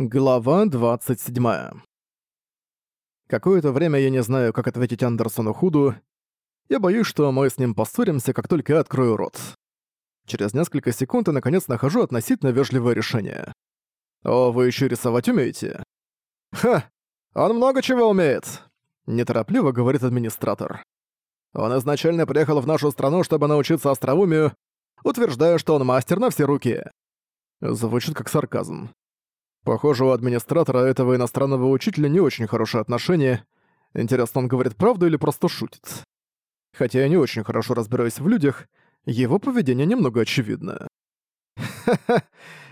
Глава 27. Какое-то время я не знаю, как ответить Андерсону Худу. Я боюсь, что мы с ним поссоримся, как только я открою рот. Через несколько секунд я наконец нахожу относительно вежливое решение. «О, вы еще рисовать умеете?» «Ха! Он много чего умеет!» Неторопливо говорит администратор. «Он изначально приехал в нашу страну, чтобы научиться остроумию, утверждая, что он мастер на все руки». Звучит как сарказм. Похоже, у администратора этого иностранного учителя не очень хорошие отношения. Интересно, он говорит правду или просто шутит? Хотя я не очень хорошо разбираюсь в людях, его поведение немного очевидно. «Ха-ха,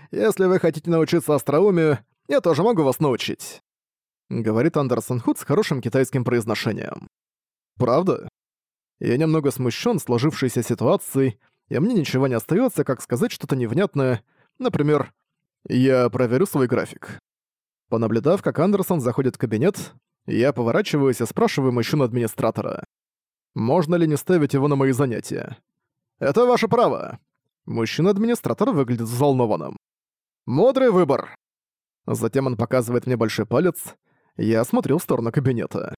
если вы хотите научиться остроумию, я тоже могу вас научить», — говорит Андерсон Худ с хорошим китайским произношением. «Правда?» Я немного смущен сложившейся ситуацией, и мне ничего не остается, как сказать что-то невнятное, например, я проверю свой график. Понаблюдав, как Андерсон заходит в кабинет, я поворачиваюсь и спрашиваю мужчину-администратора. Можно ли не ставить его на мои занятия? «Это ваше право!» Мужчина-администратор выглядит взволнованным. «Мудрый выбор!» Затем он показывает мне большой палец. Я смотрю в сторону кабинета.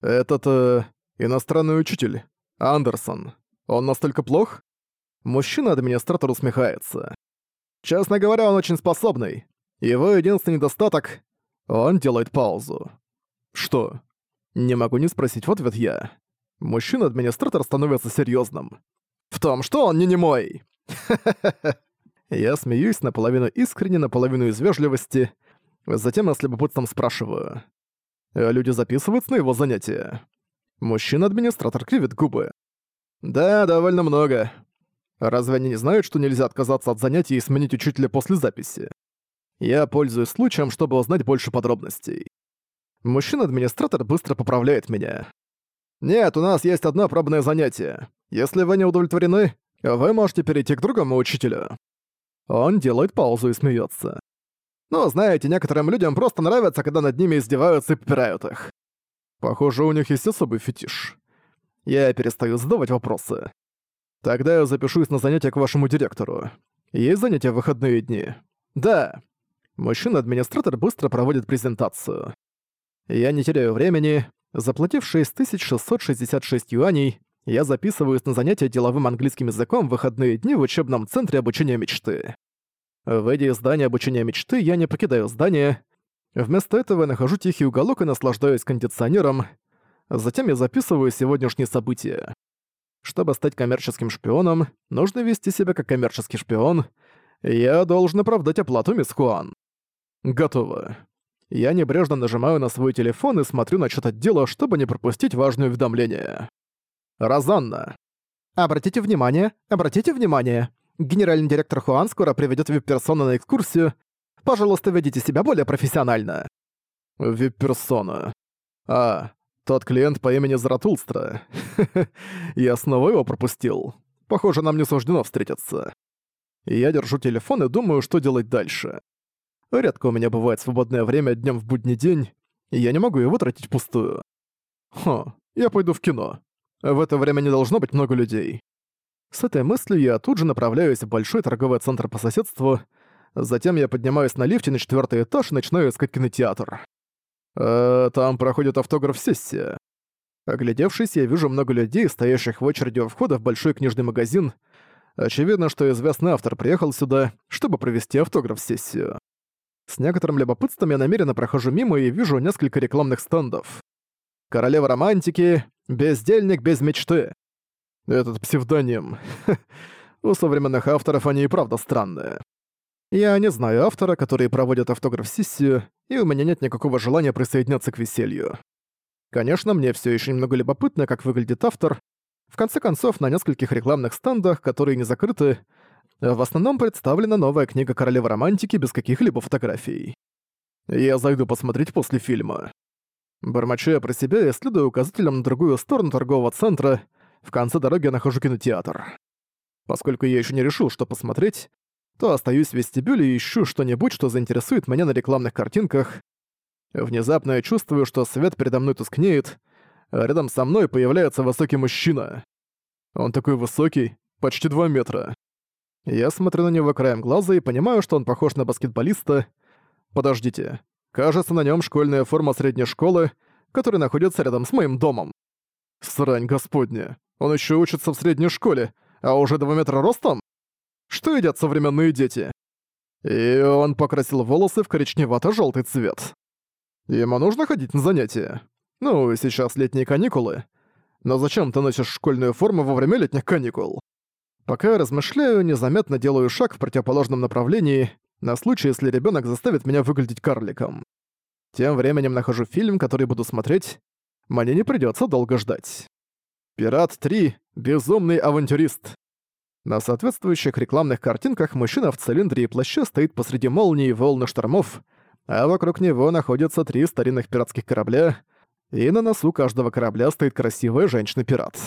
«Этот... Э, иностранный учитель. Андерсон. Он настолько плох?» Мужчина-администратор усмехается. Честно говоря, он очень способный. Его единственный недостаток — он делает паузу. Что? Не могу не спросить в ответ я. Мужчина-администратор становится серьезным. В том, что он не немой. Я смеюсь наполовину искренне, наполовину из вежливости. Затем я с любопытством спрашиваю. «А люди записываются на его занятия. Мужчина-администратор кривит губы. «Да, довольно много. Разве они не знают, что нельзя отказаться от занятий и сменить учителя после записи? Я пользуюсь случаем, чтобы узнать больше подробностей. Мужчина-администратор быстро поправляет меня. «Нет, у нас есть одно пробное занятие. Если вы не удовлетворены, вы можете перейти к другому учителю». Он делает паузу и смеется. «Ну, знаете, некоторым людям просто нравится, когда над ними издеваются и попирают их. Похоже, у них есть особый фетиш. Я перестаю задавать вопросы. Тогда я запишусь на занятия к вашему директору. Есть занятия в выходные дни? Да. Мужчина-администратор быстро проводит презентацию. Я не теряю времени. Заплатив 6666 юаней, я записываюсь на занятия деловым английским языком в выходные дни в учебном центре обучения мечты. Выйдя из здания обучения мечты, я не покидаю здание. Вместо этого я нахожу тихий уголок и наслаждаюсь кондиционером. Затем я записываю сегодняшние события. Чтобы стать коммерческим шпионом, нужно вести себя как коммерческий шпион. Я должен оправдать оплату, мисс Хуан. Готово. Я небрежно нажимаю на свой телефон и смотрю на чат отдела, чтобы не пропустить важное уведомление. Розанна. Обратите внимание, обратите внимание. Генеральный директор Хуан скоро приведет вип-персону на экскурсию. Пожалуйста, ведите себя более профессионально. Вип-персона. А, тот клиент по имени Заратулстра. Я снова его пропустил. Похоже, нам не суждено встретиться. Я держу телефон и думаю, что делать дальше. Редко у меня бывает свободное время днем в будний день, и я не могу его тратить впустую. Хо, я пойду в кино. В это время не должно быть много людей. С этой мыслью я тут же направляюсь в большой торговый центр по соседству, затем я поднимаюсь на лифте на четвертый этаж и начинаю искать кинотеатр. «Э, там проходит автограф-сессия». Оглядевшись, я вижу много людей, стоящих в очереди у входа в большой книжный магазин. Очевидно, что известный автор приехал сюда, чтобы провести автограф-сессию. С некоторым любопытством я намеренно прохожу мимо и вижу несколько рекламных стендов. «Королева романтики», «Бездельник без мечты». Этот псевдоним. У современных авторов они и правда странные. Я не знаю автора, который проводит автограф-сессию, и у меня нет никакого желания присоединяться к веселью. Конечно, мне все еще немного любопытно, как выглядит автор. В конце концов, на нескольких рекламных стендах, которые не закрыты, в основном представлена новая книга Королевы Романтики без каких-либо фотографий. Я зайду посмотреть после фильма. Бормочу я про себя и следую указателем на другую сторону торгового центра. В конце дороги я нахожу кинотеатр. Поскольку я еще не решил, что посмотреть, то остаюсь в вестибюле и ищу что-нибудь, что заинтересует меня на рекламных картинках. Внезапно я чувствую, что свет передо мной тускнеет, а рядом со мной появляется высокий мужчина. Он такой высокий, почти 2 метра. Я смотрю на него краем глаза и понимаю, что он похож на баскетболиста. Подождите. Кажется, на нем школьная форма средней школы, которая находится рядом с моим домом. Срань господня. Он еще учится в средней школе, а уже 2 метра ростом? Что едят современные дети? И он покрасил волосы в коричневато-желтый цвет. Ему нужно ходить на занятия. Ну, сейчас летние каникулы. Но зачем ты носишь школьную форму во время летних каникул? Пока я размышляю, незаметно делаю шаг в противоположном направлении, на случай, если ребенок заставит меня выглядеть карликом. Тем временем нахожу фильм, который буду смотреть. Мне не придется долго ждать. «Пират 3. Безумный авантюрист». На соответствующих рекламных картинках мужчина в цилиндре и плаще стоит посреди молнии и волны штормов, а вокруг него находятся три старинных пиратских корабля, и на носу каждого корабля стоит красивая женщина-пират.